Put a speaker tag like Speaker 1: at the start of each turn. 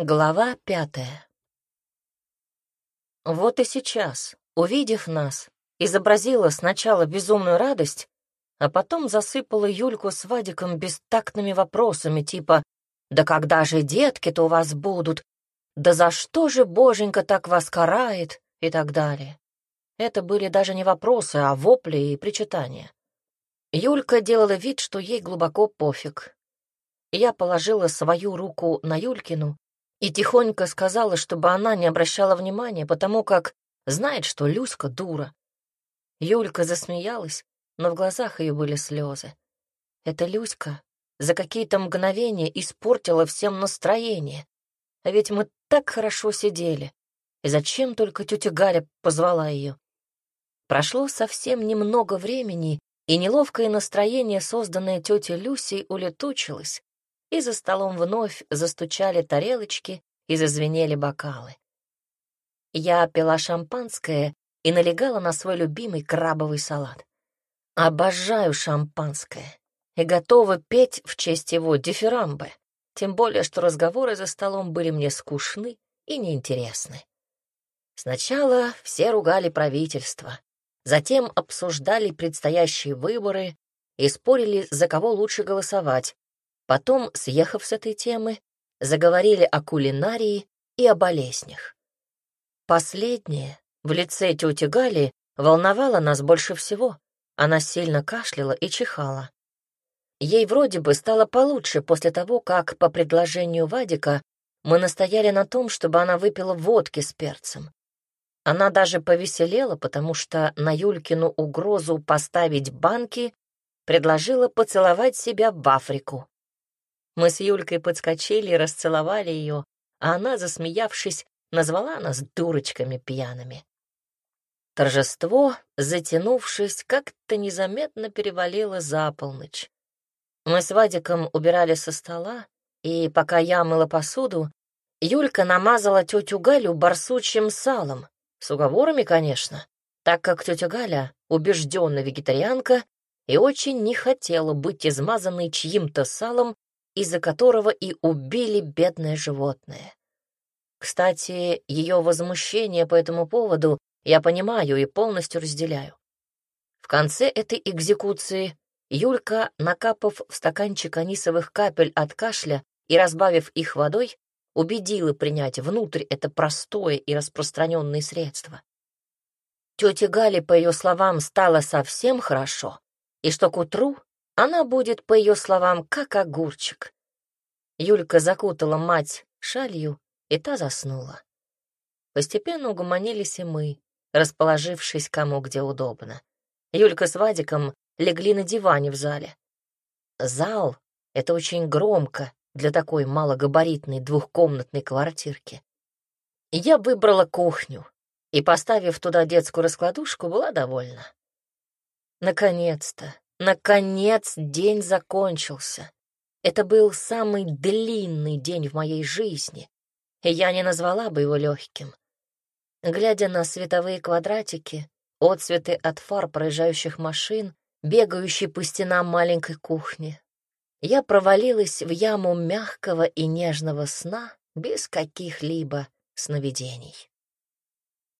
Speaker 1: Глава пятая. Вот и сейчас, увидев нас, изобразила сначала безумную радость, а потом засыпала Юльку с Вадиком бестактными вопросами типа «Да когда же детки-то у вас будут? Да за что же боженька так вас карает?» и так далее. Это были даже не вопросы, а вопли и причитания. Юлька делала вид, что ей глубоко пофиг. Я положила свою руку на Юлькину и тихонько сказала, чтобы она не обращала внимания, потому как знает, что Люська дура. Юлька засмеялась, но в глазах ее были слезы. Эта Люська за какие-то мгновения испортила всем настроение. А ведь мы так хорошо сидели. И зачем только тетя Галя позвала ее? Прошло совсем немного времени, и неловкое настроение, созданное тетей Люсей, улетучилось, и за столом вновь застучали тарелочки и зазвенели бокалы. Я пила шампанское и налегала на свой любимый крабовый салат. Обожаю шампанское и готова петь в честь его дифирамбы, тем более что разговоры за столом были мне скучны и неинтересны. Сначала все ругали правительство, затем обсуждали предстоящие выборы и спорили, за кого лучше голосовать, Потом, съехав с этой темы, заговорили о кулинарии и о болезнях. Последнее в лице тети Гали волновало нас больше всего. Она сильно кашляла и чихала. Ей вроде бы стало получше после того, как, по предложению Вадика, мы настояли на том, чтобы она выпила водки с перцем. Она даже повеселела, потому что на Юлькину угрозу поставить банки предложила поцеловать себя в Африку. Мы с Юлькой подскочили и расцеловали ее, а она, засмеявшись, назвала нас дурочками пьяными. Торжество, затянувшись, как-то незаметно перевалило за полночь. Мы с Вадиком убирали со стола, и пока я мыла посуду, Юлька намазала тетю Галю барсучьим салом, с уговорами, конечно, так как тетя Галя убежденная вегетарианка и очень не хотела быть измазанной чьим-то салом из-за которого и убили бедное животное. Кстати, ее возмущение по этому поводу я понимаю и полностью разделяю. В конце этой экзекуции Юлька, накапав в стаканчик анисовых капель от кашля и разбавив их водой, убедила принять внутрь это простое и распространенное средство. Тете Гале, по ее словам, стало совсем хорошо, и что к утру она будет, по ее словам, как огурчик. Юлька закутала мать шалью, и та заснула. Постепенно угомонились и мы, расположившись кому где удобно. Юлька с Вадиком легли на диване в зале. Зал — это очень громко для такой малогабаритной двухкомнатной квартирки. Я выбрала кухню и, поставив туда детскую раскладушку, была довольна. Наконец-то Наконец день закончился. Это был самый длинный день в моей жизни, и я не назвала бы его легким. Глядя на световые квадратики, отцветы от фар проезжающих машин, бегающие по стенам маленькой кухни, я провалилась в яму мягкого и нежного сна без каких-либо сновидений.